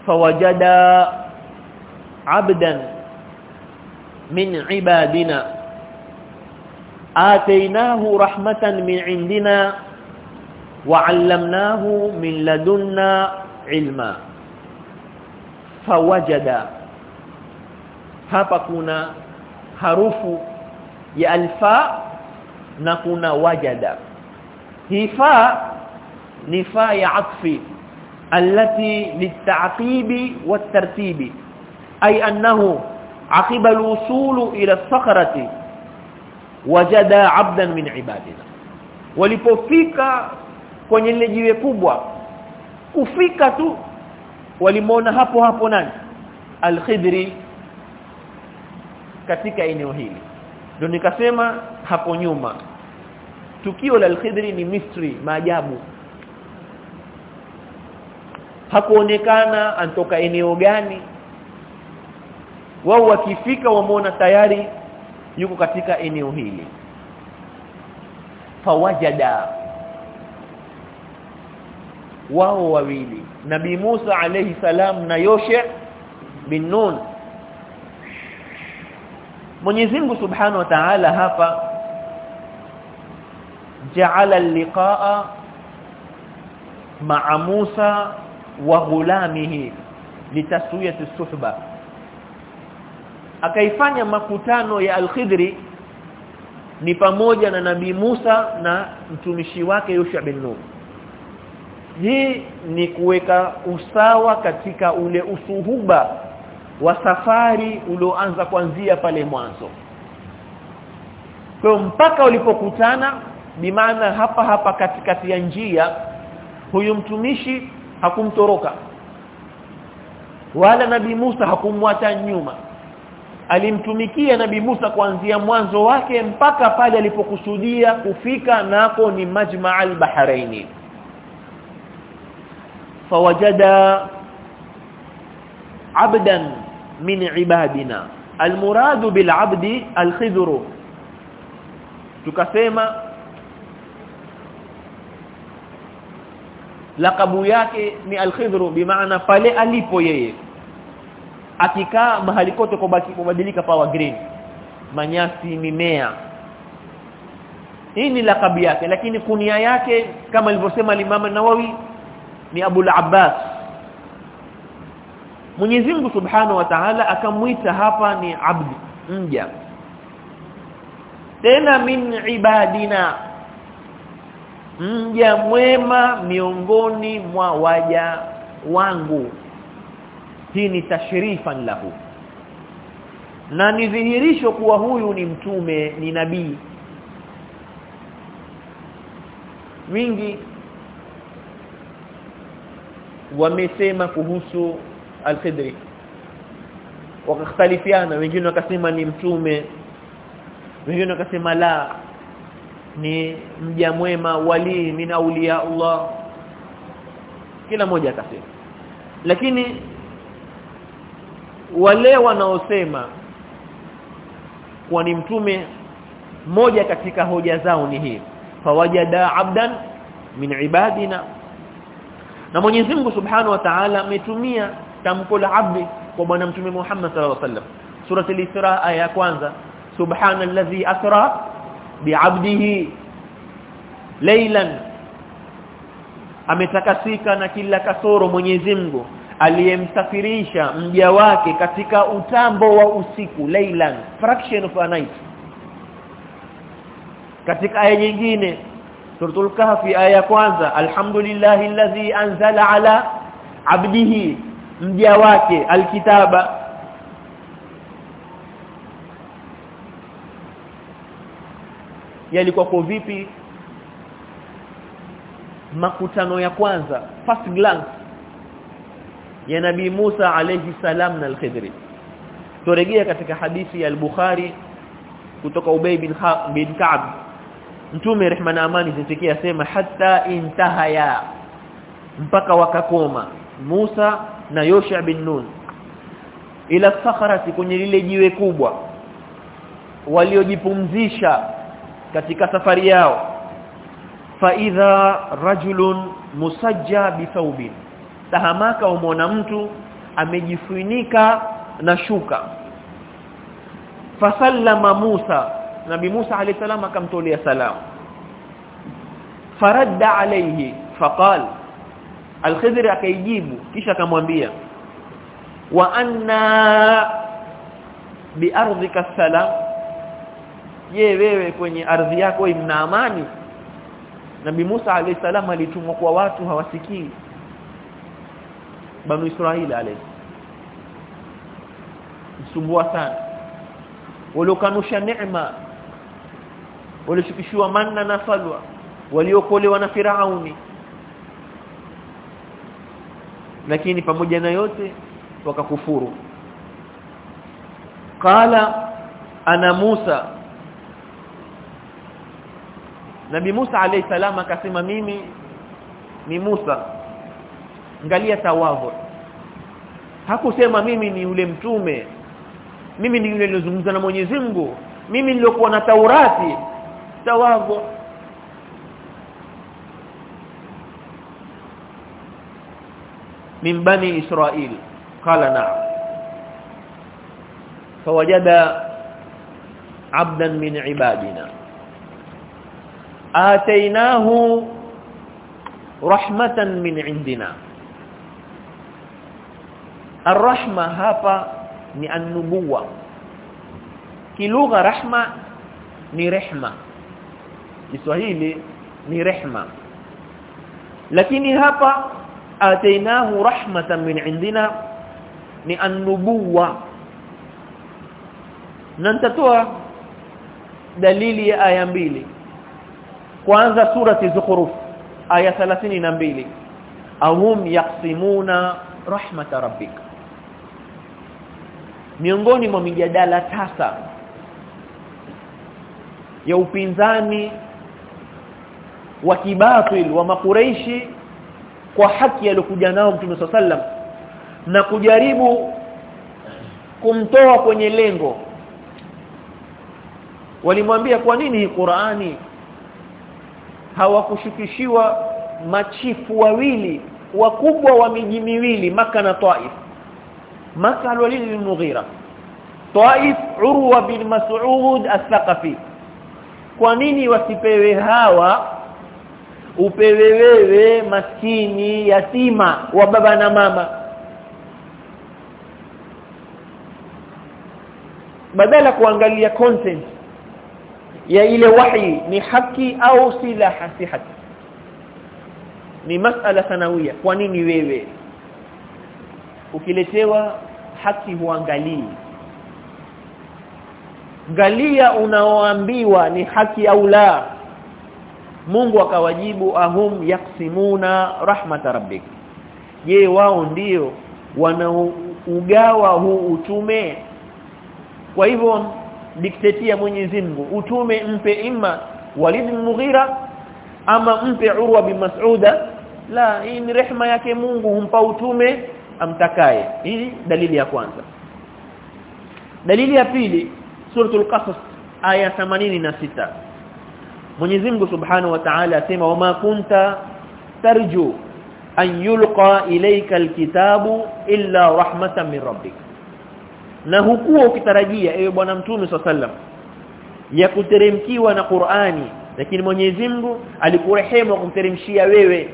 fawajada abdan min ibadina آتيناه رحمة من عندنا وعلمناه من لدنا علما. فوجد. hapa kuna harufu ya alfa na kuna wajada hii fa التي للتعقيب والترتيب. أي أنه عقب الوصول إلى الصخرة. Wajada 'abdan min ibadina. Walipofika kwenye lile jiwe kubwa kufika tu walimwona hapo hapo nani? al-Khidri katika eneo hili. Ndio nikasema hapo nyuma tukio la al-Khidri ni mystery maajabu. Hakuonekana antoka eneo gani. Wao wakifika wameona tayari yuko katika eneo hili. Fawajada. Wao wawili. Nabii Musa alayhi salam na Yoshe bin Nun. Mwenyezi Mungu Subhanahu wa Ta'ala hapa ja'ala al-liqa'a ma'a Musa wa ghulamihi litaswiyati suhba akaifanya makutano ya al-Khidri ni pamoja na nabii Musa na mtumishi wake Yoshua bin Nun. Hii ni kuweka usawa katika ule usuhuba wa safari ulioanza kuanzia pale mwanzo. Kwa mpaka ulipokutana bimaana hapa hapa katikati ya njia huyu mtumishi hakumtoroka. Wala nabii Musa hakumwacha nyuma alimtumikia nabi Musa kuanzia mwanzo wake mpaka pale alipokusudia kufika nako ni majma'al bahraini fawajada abdan min ibadina. Almuradu bilabdi alkhidru. Tukasema lakabu yake ni alkhidru bimaana pale alipo yeye akikaa mahali kote kwa kubadilika pawa green manyasi mimea. Hii ni lakabi yake lakini kunia yake kama alivyosema Imam Nawawi ni Abu al-Abbas Mwenyezi Mungu Subhanahu wa Ta'ala akamwita hapa ni abdi mja. Tena min ibadina mja mwema miongoni mwa waja wangu hii ni tashrifan lahu. Na ni dhihirisho kuwa huyu ni mtume ni nabii. Wingi wamesema kuhusu al-Khidri. Wakakhtalifiana. Wengine wakasema ni mtume. Wengine wakasema la. Ni mja mwema wali min auliya Allah. Kila mmoja akasema. Lakini wale wanaosema kuwa ni mtume moja katika hoja zao ni hii fawajada abdan min ibadina na Mwenyezi Mungu Subhanahu wa Ta'ala ametumia tamko la abdi kwa bwana mtume Muhammad sallallahu alaihi wasallam. Sura al-Isra aya ya kwanza subhanalladhi asra bi'abdihi laylan ametakasika na kila kasoro Mwenyezi Mungu aliyemsafirisha mja wake katika utambo wa usiku laylan fraction of a night. Katika aya nyingine suratul kahfi aya ya kwanza alhamdulillahi alladhi anzala ala abdihi mja wake alkitaba. Yalikuwa kwa vipi? Makutano ya kwanza first glance ya nabii Musa alayhi salam na al-Khidri. Turejea katika hadithi ya al-Bukhari kutoka Ubay bin, bin Ka'b. Mtume rehma na amani zitikia sema hatta intahaya mpaka wakakoma Musa na Yosha bin Nun. Ila sakharati kwenye lile jiwe kubwa waliojipumzisha katika safari yao. Fa idha rajulun musajja bithawbin tahamaka umona mtu amejifunika na shuka. Fasallama Musa Nabi Musa alayhi salam akamtolea salamu faradda alayhi faqal. Al-Khidr akaijibu kisha akamwambia wa anna bi ardhika salam. Je wewe kwenye ardhi yako imna amani? Nabi Musa alayhi salam alitumwa kwa watu hawasikii Banu Israili alayhi msumbua sana. Waliokanusha neema. Walishukishiwa manna na salwa waliokolewa na Firauni. Lakini pamoja na yote wakakufuru. Qala ana Musa. Nabi Musa alayhi salam akasema mimi ni Musa angalia tawadhu hakusema mimi ni yule mtume. Mimi ni yule nilizungumza na Mwenyezi Mungu. Mimi niliokuwa na Taurati. Tawadhu min bani Israil. Qala na'am. Fawajada 'abdan min 'ibadina. Atainahu rahmatan min 'indina arrahma hapa ni annubuwa Kilugha rahma ni rehma. Kiswahili ni rehma. Lakini hapa atainahu rahmatan min indina ni annubuwa nantatoa Na dalili ya aya mbili. Kwanza surati Zukhruf aya 32. Ahum yaqsimuna rahmat rabbika miongoni mwa mijadala tasa ya upinzani wa kibatil wa makureishi kwa haki aliyokuja nao Mtume sallam na kujaribu kumtoa kwenye lengo. Walimwambia kwa nini hii Qur'ani? Hawakushukishiwa machifu wawili wakubwa wa miji miwili maka na Taif Maka الوليد بن المغيرة طائف عروه بن مسعود الثقفي kwa nini wasipewe hawa upewe wewe maskini yatima wa baba na mama? Badala kuangalia content ya ile wahi ni haki au si la hasi haki. Ni masala sanawia kwa nini wewe ukiletewa haki huangalii. Galia unaoambiwa ni haki au la. Mungu akawajibu ahum yaksimuna rahmata rabbik. Je wao ndio wanaugawa huu utume? Kwa hivyo diktetia Mwenyezi Mungu utume mpe imma Walid Mughira ama mpe Urwa bin Mas'uda? La hii ni rehma yake Mungu humpa utume amtakaye. Hii dalili ya kwanza. Dalili ya pili suratul qasas aya 86 Mwenyezi Mungu Subhanahu wa Ta'ala asema wa ma kunta tarju an yulqa ilayka alkitabu illa rahmatan min rabbik. Na hukuwa ukitarajia ewe bwana mtume sallam ya kuteremkiwa na Qur'ani lakini Mwenyezi Mungu alikurehemu kumteremshia wewe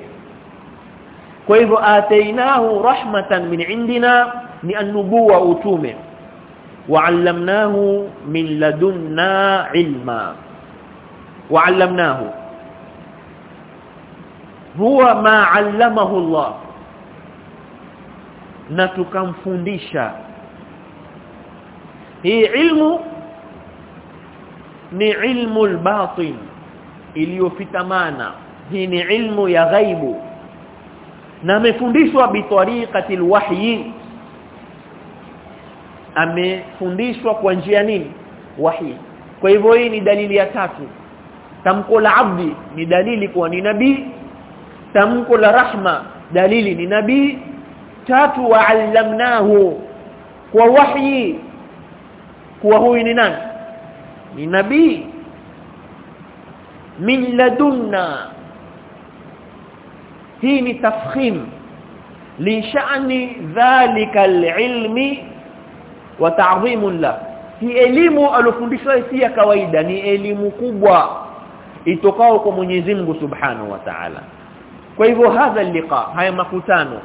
kwa hivyo atainahu rahmatan min indina ni an-nubuwa utume. Wa'allamnahu min ladunna ilma. Wa'allamnahu huwa ma 'allamahu Allah. Na tukamfundisha. Hii ilmu ni ilmu al-batin iliyofitamana hii ni ilmu ya ghaibu na amefundishwa bitariqati alwahyi amefundishwa kwa njia nini? Wahi kwa hivyo hii ni dalili ya tatu. Tamko la abdi ni dalili kuwa ni nabii. Tamko la rahma dalili ni nabii. Tatu wa'allamnahu kwa wahyi kuwa huyu ni nani? Ni nabii. Min ladunna hii ni tafkhim li sha'ni dhalika alilmi wa ta'dhimun la hii elimu alofundishwa si ya kawaida ni elimu kubwa itokao kwa Mwenyezi Mungu Subhanahu wa Ta'ala. Kwa hivyo hadha liqa haya makutano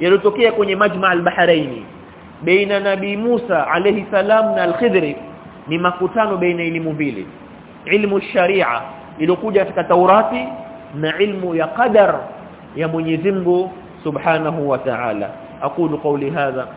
yalotokea kwenye majma al-bahrain baina nabii Musa alayhi salam na al-Khidri ni makutano baina elimu mbili. Ilmu sharia iliyokuja katika Taurati na ilmu ya qadar ya Mwenyezi Mungu Subhanahu wa Ta'ala aqulu qawli hadha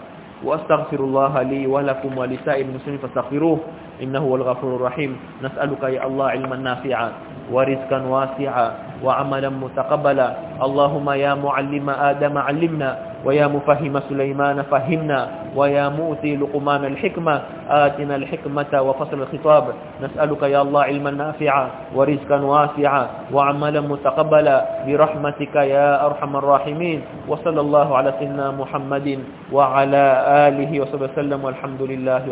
واستغفر الله لي ولكم ولسائر المسلمين فاستغفروه إنه هو الغفور الرحيم. نسألك يا الله علما نافعا ورزقا واسعا وعملا متقبلا. اللهم يا معلم آدم علمنا ويا مفهم سليمان فهمنا ويا مؤتي لقمان الحكمة. آتنا الحكمة وفصل الخطاب. نسألك يا الله علما نافعا ورزقا واسعا وعملا متقبلا. برحمتك يا أرحم الراحمين. وصلى الله على سيدنا محمد وعلى آله وصحبه وسلم. والحمد لله